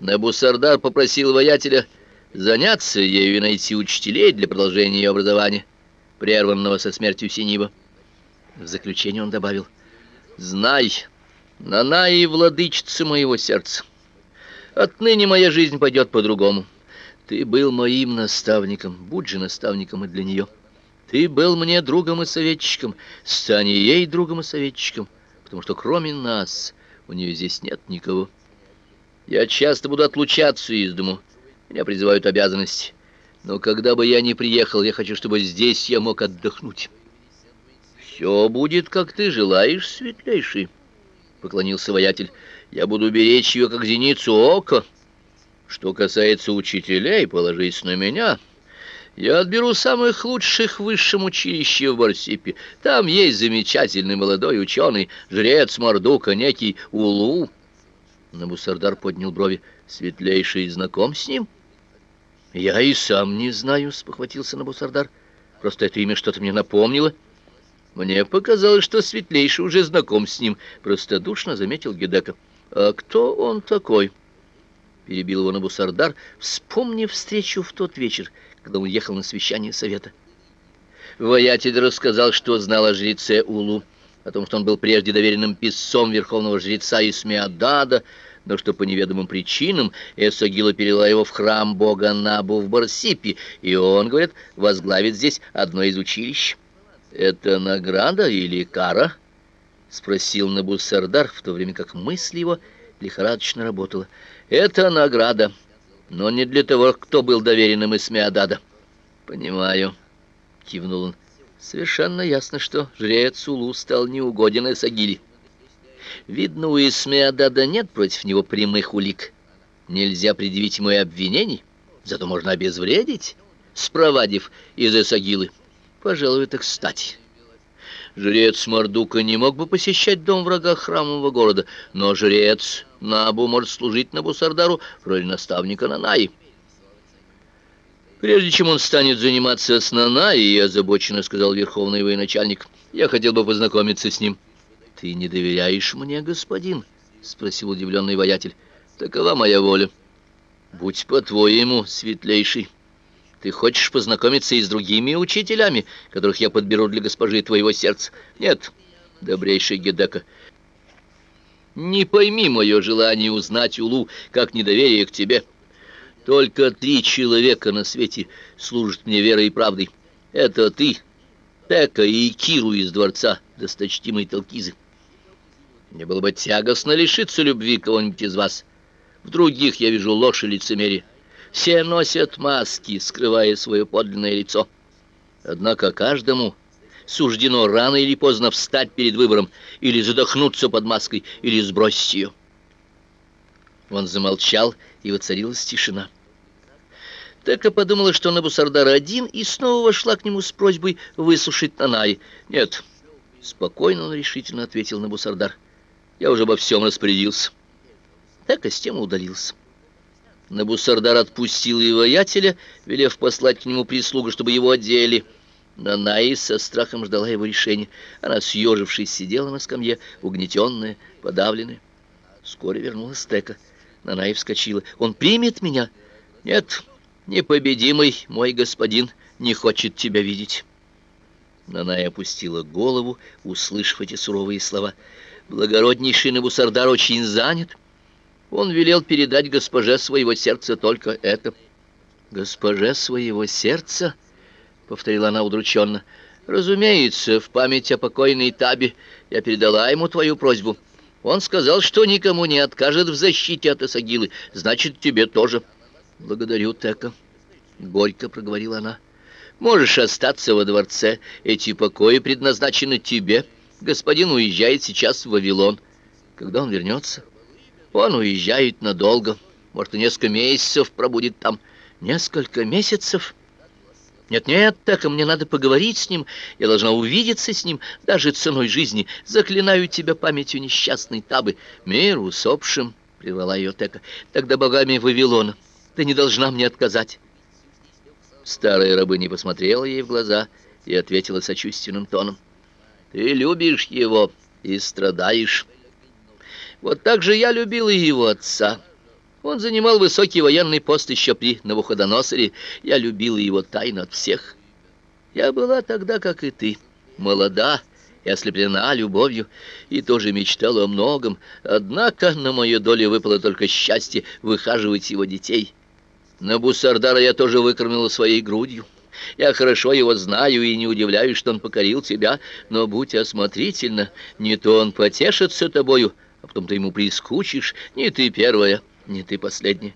Набусардар попросил воятеля заняться ею и найти учителей для продолжения ее образования, прерванного со смертью Синиба. В заключение он добавил, «Знай, Нанаи владычица моего сердца, отныне моя жизнь пойдет по-другому. Ты был моим наставником, будь же наставником и для нее. Ты был мне другом и советчиком, стань ей другом и советчиком, потому что кроме нас у нее здесь нет никого». Я часто буду отлучаться из дому. Меня призывают обязанности. Но когда бы я ни приехал, я хочу, чтобы здесь я мог отдохнуть. Все будет, как ты желаешь, светлейший, поклонился воятель. Я буду беречь ее, как зеницу ока. Что касается учителей, положись на меня. Я отберу самых лучших в высшем училище в Барсипе. Там есть замечательный молодой ученый, жрец Мордука, некий Улу. Набусардар поднял брови. «Светлейший знаком с ним?» «Я и сам не знаю», — спохватился Набусардар. «Просто это имя что-то мне напомнило». «Мне показалось, что Светлейший уже знаком с ним», — простодушно заметил Гедека. «А кто он такой?» Перебил его Набусардар, вспомнив встречу в тот вечер, когда он ехал на совещание совета. Воятель рассказал, что знал о жреце Улу о том, что он был прежде доверенным писцом верховного жреца Исмеадада, но что по неведомым причинам Эсагила перевела его в храм бога Набу в Барсипе, и он, говорит, возглавит здесь одно из училищ. «Это награда или кара?» — спросил Набусардар, в то время как мысль его лихорадочно работала. «Это награда, но не для того, кто был доверенным Исмеадада». «Понимаю», — кивнул он. Совершенно ясно, что жрец Улу стал неугоден Эсагили. Видно, у Исмеадада нет против него прямых улик. Нельзя предъявить ему и обвинений, зато можно обезвредить, спровадив из Эсагилы. Пожалуй, это кстати. Жрец Мордука не мог бы посещать дом врага храмового города, но жрец Набу может служить Набусардару в роли наставника Нанаи. Прежде чем он станет заниматься Нанаей, озабоченно сказал верховный военачальник, я хотел бы познакомиться с ним. Ты не доверяешь мне, господин? спросил удивленный воятель. Такова моя воля. Будь по-твоему, светлейший. Ты хочешь познакомиться и с другими учителями, которых я подберу для госпожи твоего сердца? Нет, добрейший Гедека. Не пойми мое желание узнать Улу, как недоверие к тебе. Только три человека на свете служат мне верой и правдой. Это ты, Тека и Киру из дворца, досточтимой Талкизы. Мне было бы тягостно лишиться любви кого-нибудь из вас. В других я вижу ложь и лицемерие. Все носят маски, скрывая свое подлинное лицо. Однако каждому суждено рано или поздно встать перед выбором, или задохнуться под маской, или сбросить ее. Он замолчал, и воцарилась тишина. Тека подумала, что Набусардар один, и снова вошла к нему с просьбой высушить Нанай. «Нет», — спокойно, но решительно ответил Набусардар. «Я уже обо всем распорядился». Тека с тем удалился. Набусардар отпустил его ятеля, велев послать к нему прислугу, чтобы его одели. Нанай со страхом ждала его решения. Она, съежившись, сидела на скамье, угнетенная, подавленная. Вскоре вернулась Тека. Нанай вскочила. «Он примет меня?» «Нет, непобедимый мой господин не хочет тебя видеть. Наная опустила голову, услышав эти суровые слова. Благороднейший Набусардар очень занят. Он велел передать госпоже своего сердца только это. Госпоже своего сердца, повторила она удрученно. Разумеется, в память о покойной Табе я передала ему твою просьбу. Он сказал, что никому не откажет в защите от Исагилы. Значит, тебе тоже. «Благодарю, Тека», — горько проговорила она. «Можешь остаться во дворце. Эти покои предназначены тебе. Господин уезжает сейчас в Вавилон. Когда он вернется?» «Он уезжает надолго. Может, и несколько месяцев пробудет там. Несколько месяцев?» «Нет-нет, Тека, мне надо поговорить с ним. Я должна увидеться с ним, даже ценой жизни. Заклинаю тебя памятью несчастной Табы. Мир усопшим», — прервала ее Тека, — «тогда богами Вавилона». Ты не должна мне отказать. Старая рабыня посмотрела ей в глаза и ответила сочувственным тоном. Ты любишь его и страдаешь. Вот так же я любила его отца. Он занимал высокий военный пост еще при Навуходоносоре. Я любила его тайно от всех. Я была тогда, как и ты, молода и ослеплена любовью, и тоже мечтала о многом. Однако на мою долю выпало только счастье выхаживать его детей. На Бусардара я тоже выкормила своей грудью. Я хорошо его знаю и не удивляюсь, что он покорил тебя, но будь осмотрительна, не то он потешится тобою, а потом ты ему прискучишь, не ты первая, не ты последняя.